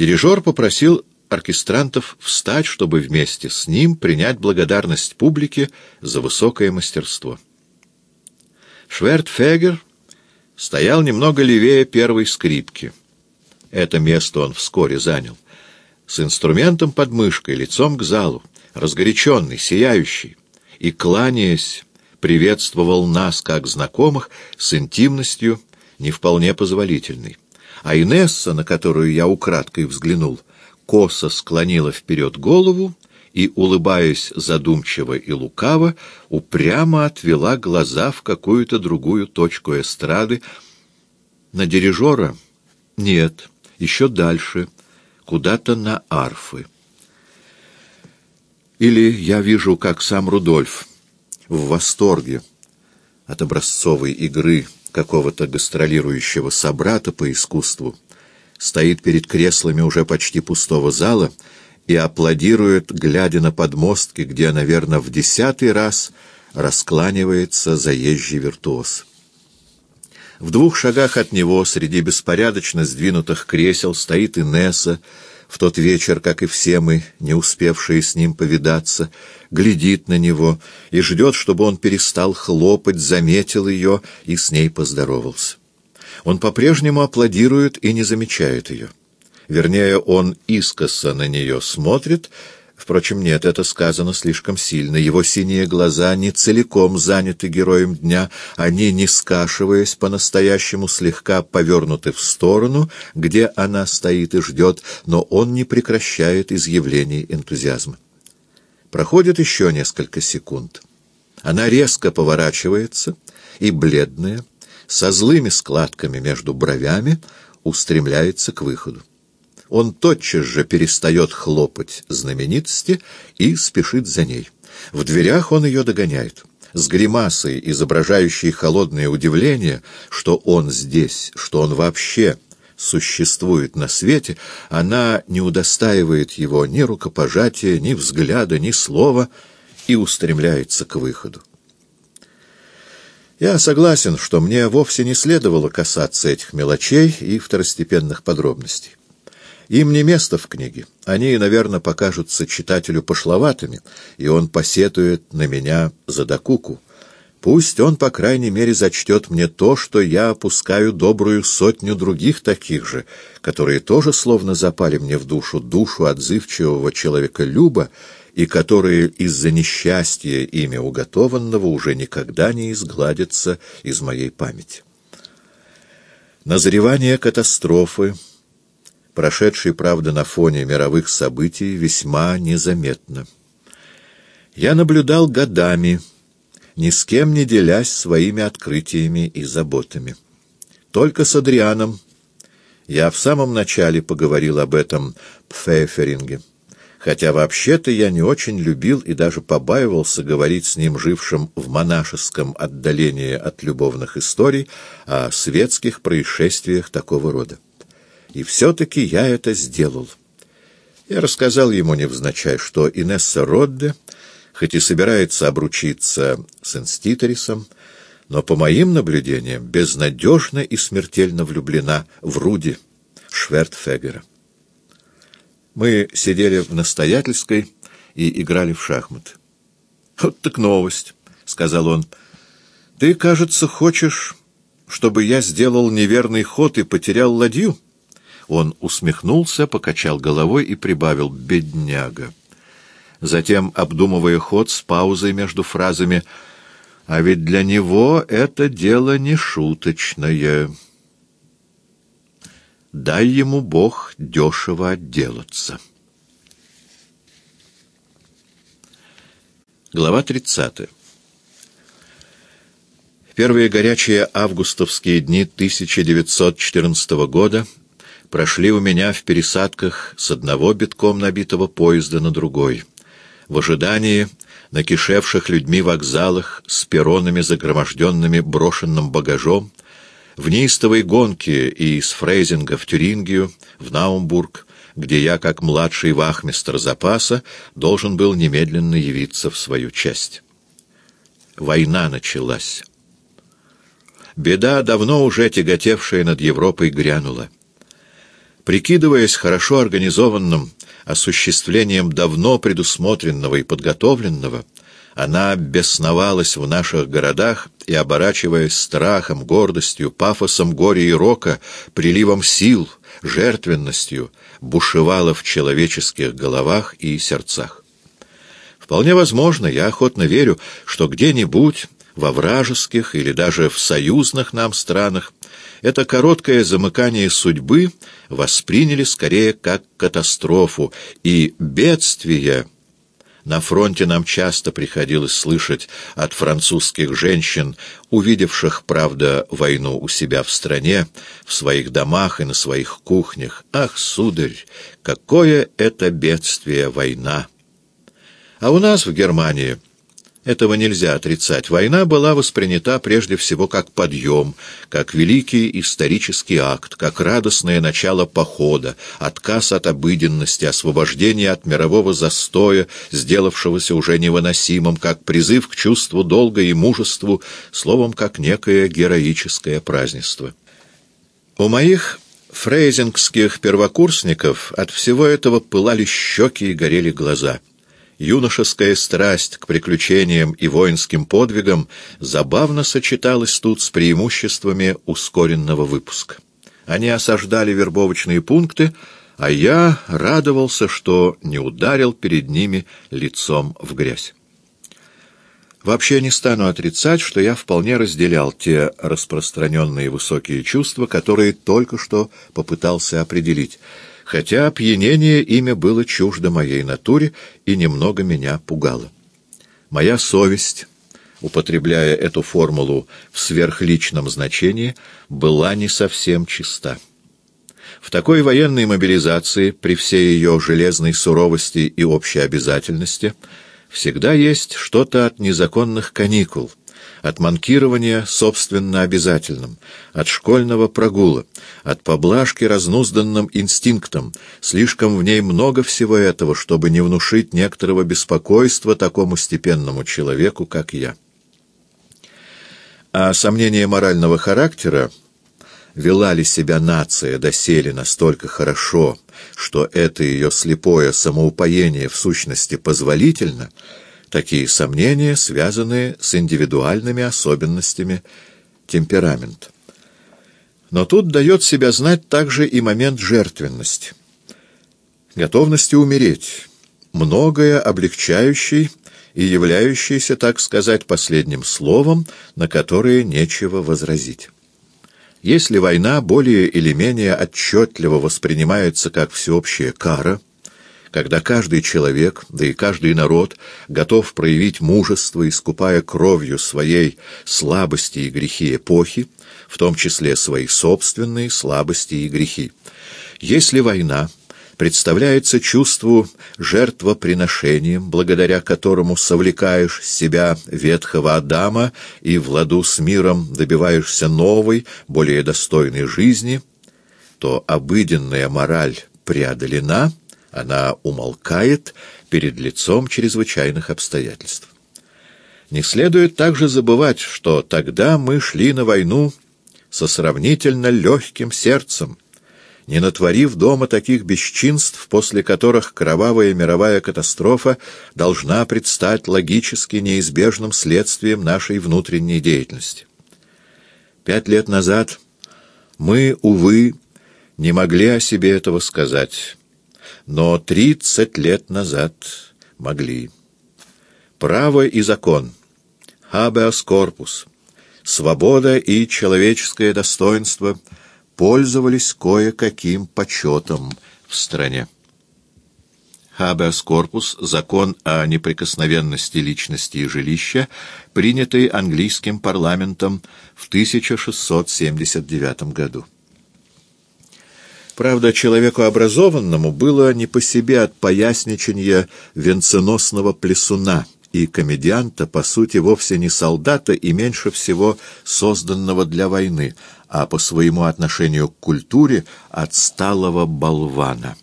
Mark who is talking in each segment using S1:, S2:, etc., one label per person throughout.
S1: Дирижер попросил оркестрантов встать, чтобы вместе с ним принять благодарность публике за высокое мастерство. Швертфегер стоял немного левее первой скрипки. Это место он вскоре занял. С инструментом под мышкой, лицом к залу, разгоряченный, сияющий, и, кланяясь, приветствовал нас, как знакомых, с интимностью не вполне позволительной. А Инесса, на которую я украдкой взглянул, косо склонила вперед голову и, улыбаясь задумчиво и лукаво, упрямо отвела глаза в какую-то другую точку эстрады. На дирижера? Нет, еще дальше, куда-то на арфы. Или я вижу, как сам Рудольф в восторге от образцовой игры какого-то гастролирующего собрата по искусству, стоит перед креслами уже почти пустого зала и аплодирует, глядя на подмостки, где, наверное, в десятый раз раскланивается заезжий виртуоз. В двух шагах от него, среди беспорядочно сдвинутых кресел, стоит Инесса, в тот вечер, как и все мы, не успевшие с ним повидаться, глядит на него и ждет, чтобы он перестал хлопать, заметил ее и с ней поздоровался. Он по-прежнему аплодирует и не замечает ее. Вернее, он искоса на нее смотрит, Впрочем, нет, это сказано слишком сильно. Его синие глаза не целиком заняты героем дня, они, не скашиваясь, по-настоящему слегка повернуты в сторону, где она стоит и ждет, но он не прекращает изъявлений энтузиазма. Проходит еще несколько секунд. Она резко поворачивается и, бледная, со злыми складками между бровями, устремляется к выходу он тотчас же перестает хлопать знаменитости и спешит за ней. В дверях он ее догоняет. С гримасой, изображающей холодное удивление, что он здесь, что он вообще существует на свете, она не удостаивает его ни рукопожатия, ни взгляда, ни слова и устремляется к выходу. Я согласен, что мне вовсе не следовало касаться этих мелочей и второстепенных подробностей. Им не место в книге. Они, наверное, покажутся читателю пошловатыми, и он посетует на меня за докуку. Пусть он, по крайней мере, зачтет мне то, что я опускаю добрую сотню других таких же, которые тоже словно запали мне в душу, душу отзывчивого человека Люба, и которые из-за несчастья ими уготованного уже никогда не изгладятся из моей памяти. Назревание катастрофы — прошедший, правда, на фоне мировых событий, весьма незаметно. Я наблюдал годами, ни с кем не делясь своими открытиями и заботами. Только с Адрианом я в самом начале поговорил об этом Пфейферинге, хотя вообще-то я не очень любил и даже побаивался говорить с ним, жившим в монашеском отдалении от любовных историй, о светских происшествиях такого рода. И все-таки я это сделал. Я рассказал ему невзначай, что Инесса Родде, хоть и собирается обручиться с инститорисом, но, по моим наблюдениям, безнадежно и смертельно влюблена в Руди Швертфегера. Мы сидели в настоятельской и играли в шахматы. «Вот так новость», — сказал он. «Ты, кажется, хочешь, чтобы я сделал неверный ход и потерял ладью?» Он усмехнулся, покачал головой и прибавил «бедняга». Затем, обдумывая ход с паузой между фразами «А ведь для него это дело не шуточное». Дай ему Бог дешево отделаться. Глава 30. Первые горячие августовские дни 1914 года прошли у меня в пересадках с одного битком набитого поезда на другой, в ожидании накишевших людьми вокзалах с перронами, загроможденными брошенным багажом, в неистовой гонке и из Фрейзинга в Тюрингию, в Наумбург, где я, как младший вахмистр запаса, должен был немедленно явиться в свою часть. Война началась. Беда, давно уже тяготевшая над Европой, грянула. Прикидываясь хорошо организованным осуществлением давно предусмотренного и подготовленного, она бесновалась в наших городах и, оборачиваясь страхом, гордостью, пафосом горя и рока, приливом сил, жертвенностью, бушевала в человеческих головах и сердцах. Вполне возможно, я охотно верю, что где-нибудь во вражеских или даже в союзных нам странах это короткое замыкание судьбы восприняли скорее как катастрофу, и бедствие на фронте нам часто приходилось слышать от французских женщин, увидевших, правда, войну у себя в стране, в своих домах и на своих кухнях. «Ах, сударь, какое это бедствие война!» А у нас в Германии этого нельзя отрицать. Война была воспринята прежде всего как подъем, как великий исторический акт, как радостное начало похода, отказ от обыденности, освобождение от мирового застоя, сделавшегося уже невыносимым, как призыв к чувству долга и мужеству, словом, как некое героическое празднество. У моих фрейзингских первокурсников от всего этого пылали щеки и горели глаза — Юношеская страсть к приключениям и воинским подвигам забавно сочеталась тут с преимуществами ускоренного выпуска. Они осаждали вербовочные пункты, а я радовался, что не ударил перед ними лицом в грязь. Вообще не стану отрицать, что я вполне разделял те распространенные высокие чувства, которые только что попытался определить — хотя опьянение имя было чуждо моей натуре и немного меня пугало. Моя совесть, употребляя эту формулу в сверхличном значении, была не совсем чиста. В такой военной мобилизации, при всей ее железной суровости и общей обязательности, всегда есть что-то от незаконных каникул — от манкирования собственно обязательным, от школьного прогула, от поблажки разнузданным инстинктом. Слишком в ней много всего этого, чтобы не внушить некоторого беспокойства такому степенному человеку, как я. А сомнения морального характера, вела ли себя нация доселе настолько хорошо, что это ее слепое самоупоение в сущности позволительно — Такие сомнения связаны с индивидуальными особенностями темперамента. Но тут дает себя знать также и момент жертвенности, готовности умереть, многое облегчающий и являющийся, так сказать, последним словом, на которое нечего возразить. Если война более или менее отчетливо воспринимается как всеобщая кара, когда каждый человек, да и каждый народ готов проявить мужество, искупая кровью своей слабости и грехи эпохи, в том числе свои собственные слабости и грехи. Если война представляется чувству жертвоприношением, благодаря которому совлекаешь себя ветхого Адама и в ладу с миром добиваешься новой, более достойной жизни, то обыденная мораль преодолена — она умолкает перед лицом чрезвычайных обстоятельств. Не следует также забывать, что тогда мы шли на войну со сравнительно легким сердцем, не натворив дома таких бесчинств, после которых кровавая мировая катастрофа должна предстать логически неизбежным следствием нашей внутренней деятельности. Пять лет назад мы, увы, не могли о себе этого сказать, но тридцать лет назад могли. Право и закон, habeas corpus, свобода и человеческое достоинство пользовались кое-каким почетом в стране. Habeas corpus — закон о неприкосновенности личности и жилища, принятый английским парламентом в 1679 году. Правда, человеку образованному было не по себе от поясничания венценосного плесуна и комедианта, по сути, вовсе не солдата и меньше всего созданного для войны, а по своему отношению к культуре отсталого болвана.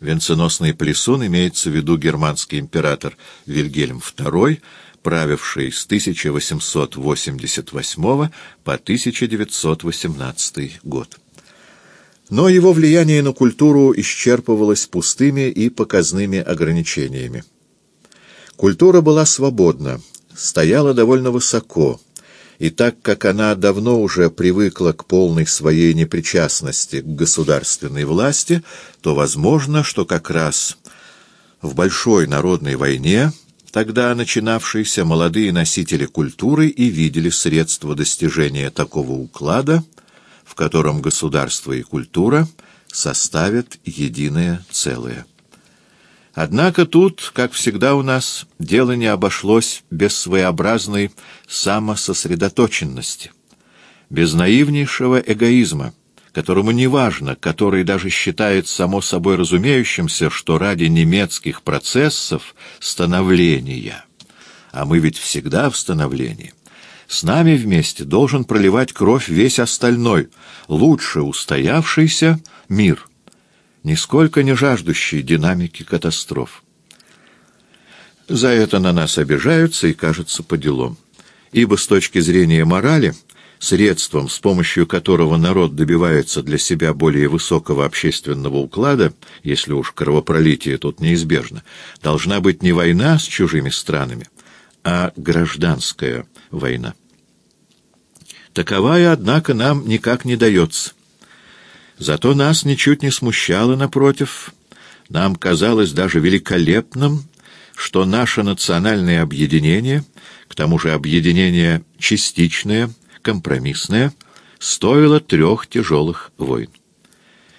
S1: Венценосный плесун имеется в виду германский император Вильгельм II, правивший с 1888 по 1918 год. Но его влияние на культуру исчерпывалось пустыми и показными ограничениями. Культура была свободна, стояла довольно высоко, и так как она давно уже привыкла к полной своей непричастности к государственной власти, то возможно, что как раз в большой народной войне, тогда начинавшейся, молодые носители культуры и видели средства достижения такого уклада — в котором государство и культура составят единое целое. Однако тут, как всегда у нас, дело не обошлось без своеобразной самососредоточенности, без наивнейшего эгоизма, которому не важно, который даже считает само собой разумеющимся, что ради немецких процессов становления, а мы ведь всегда в становлении, с нами вместе должен проливать кровь весь остальной, лучше устоявшийся мир, нисколько не жаждущий динамики катастроф. За это на нас обижаются и кажется по делам. Ибо с точки зрения морали, средством, с помощью которого народ добивается для себя более высокого общественного уклада, если уж кровопролитие тут неизбежно, должна быть не война с чужими странами, а гражданская война. Таковая, однако, нам никак не дается. Зато нас ничуть не смущало, напротив, нам казалось даже великолепным, что наше национальное объединение, к тому же объединение частичное, компромиссное, стоило трех тяжелых войн.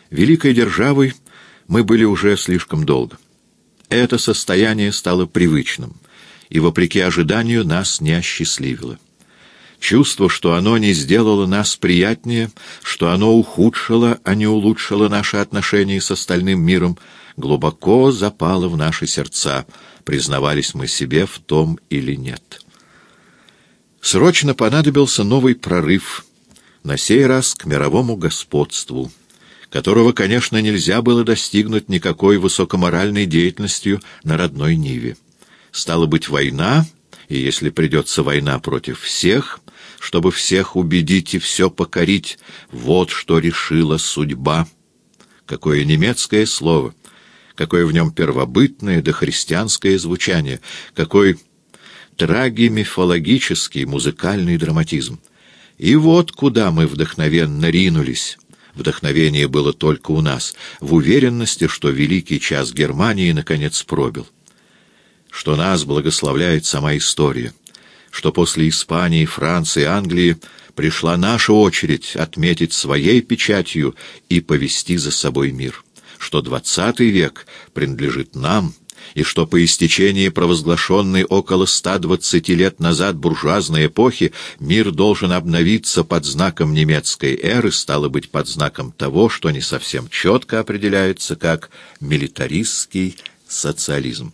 S1: Великой державой мы были уже слишком долго. Это состояние стало привычным, и, вопреки ожиданию, нас не осчастливило. Чувство, что оно не сделало нас приятнее, что оно ухудшило, а не улучшило наши отношения с остальным миром, глубоко запало в наши сердца, признавались мы себе в том или нет. Срочно понадобился новый прорыв, на сей раз к мировому господству, которого, конечно, нельзя было достигнуть никакой высокоморальной деятельностью на родной Ниве. Стала быть война, и если придется война против всех, чтобы всех убедить и все покорить. Вот что решила судьба. Какое немецкое слово! Какое в нем первобытное дохристианское звучание! Какой трагимифологический музыкальный драматизм! И вот куда мы вдохновенно ринулись. Вдохновение было только у нас, в уверенности, что великий час Германии наконец пробил. Что нас благословляет сама история что после Испании, Франции, Англии пришла наша очередь отметить своей печатью и повести за собой мир, что двадцатый век принадлежит нам, и что по истечении провозглашенной около 120 лет назад буржуазной эпохи мир должен обновиться под знаком немецкой эры, стало быть, под знаком того, что не совсем четко определяется как милитаристский социализм.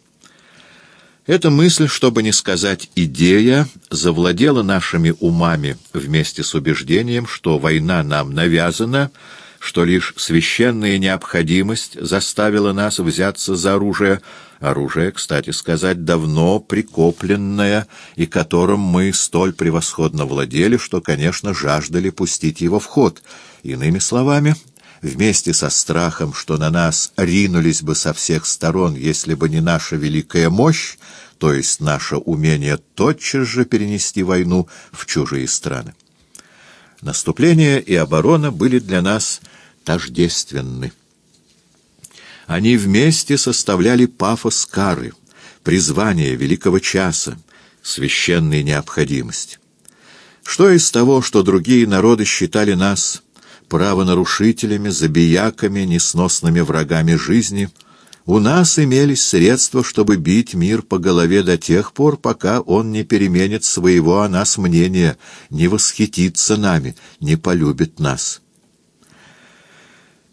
S1: Эта мысль, чтобы не сказать идея, завладела нашими умами вместе с убеждением, что война нам навязана, что лишь священная необходимость заставила нас взяться за оружие, оружие, кстати сказать, давно прикопленное, и которым мы столь превосходно владели, что, конечно, жаждали пустить его в ход. Иными словами, вместе со страхом, что на нас ринулись бы со всех сторон, если бы не наша великая мощь, то есть наше умение тотчас же перенести войну в чужие страны. Наступление и оборона были для нас тождественны. Они вместе составляли пафос кары, призвание великого часа, священной необходимость. Что из того, что другие народы считали нас правонарушителями, забияками, несносными врагами жизни, у нас имелись средства, чтобы бить мир по голове до тех пор, пока он не переменит своего о нас мнения, не восхитится нами, не полюбит нас».